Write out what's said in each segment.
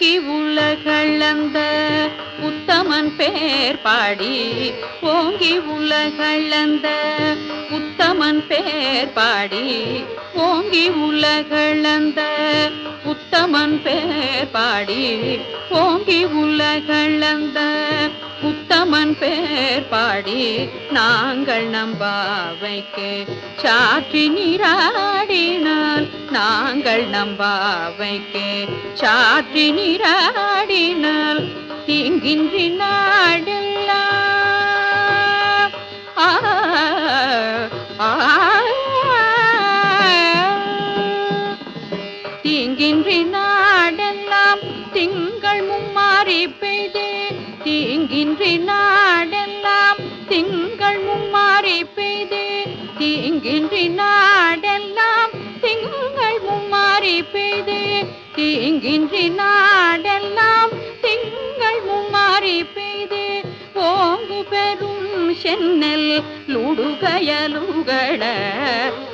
ஓங்கி உலகளந்த உத்தமன் பேர் பாடி ஓங்கி உலகளந்த உத்தமன் பேர் பாடி ஓங்கி உலகளந்த உத்தமன் பேர் பாடி ஓங்கி உலகளந்த உத்தமன் பேர் பாடி நாங்கள் நம்பாவைக்கு சாற்றி நீராடினால் நாங்கள் நம்பாவைக்கு சாற்றி நீராடினால் தீங்கின்றி நாடி நாடெல்லாம் திங்கள் மும்மாறி பெய்தே. தீங்கின்றி நாடெல்லாம் திங்கள் மும்மாறி பெய்தே. தீங்கின்றி நாடெல்லாம் திங்கள் மும்மாறி பெய்தே. தீங்கின்றி நாடெல்லாம் திங்கள் மும்மாறி பெய்தே. ஓங்கு பெரும் சென்னல் லுடுகயலுகள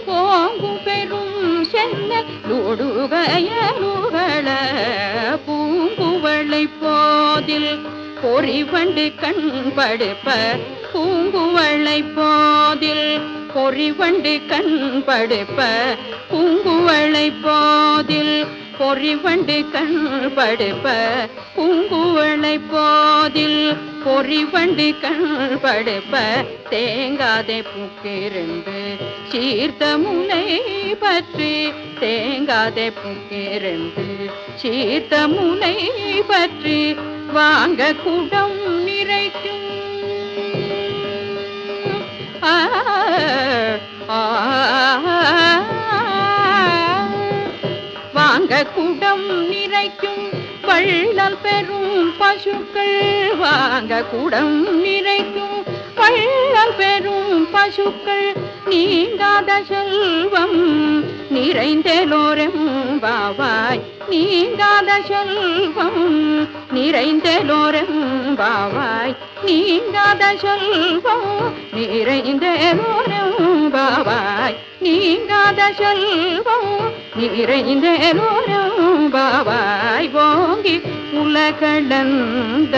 ஓங்கு பெரும் சென்னல் லுடுகயலுகள பூங்குவளை போதில்? பொறிவண்டு கண்படுப்ப பூங்குவளை போதில்? பொறிவண்டு கண்படுப்ப பூங்குவளை போதில்? பொறிவண்டு கண்படுப்ப பூங்குவளை போ போதில் பொறிவண்டு கண்படுப்ப தேங்காதே புக்கிருந்து சீர்த்த முனை பற்றி தேங்காதே புக்கிருந்து சீர்த்த முனை பற்றி வாங்க குடம் நிறைக்கும் ஆ, வாங்க குடம் நிறைக்கும் பள்ளல் பெரும் பசுக்கள் வாங்க குடம் நிறைக்கும். வள்ளல் பெறும் பசுக்கள் நீங்காத செல்வம். நிறைந்தலோரம் பாவாய் நீங்காத செல்வம். நிறைந்தலோரம் பாவாய் நீங்காத செல்வம். நிறைந்தலோரம் பாவாய் நீங்காத செல்வம். நிறைந்தலோரம் பூம்பாவாய் ஓங்கி உலகளந்த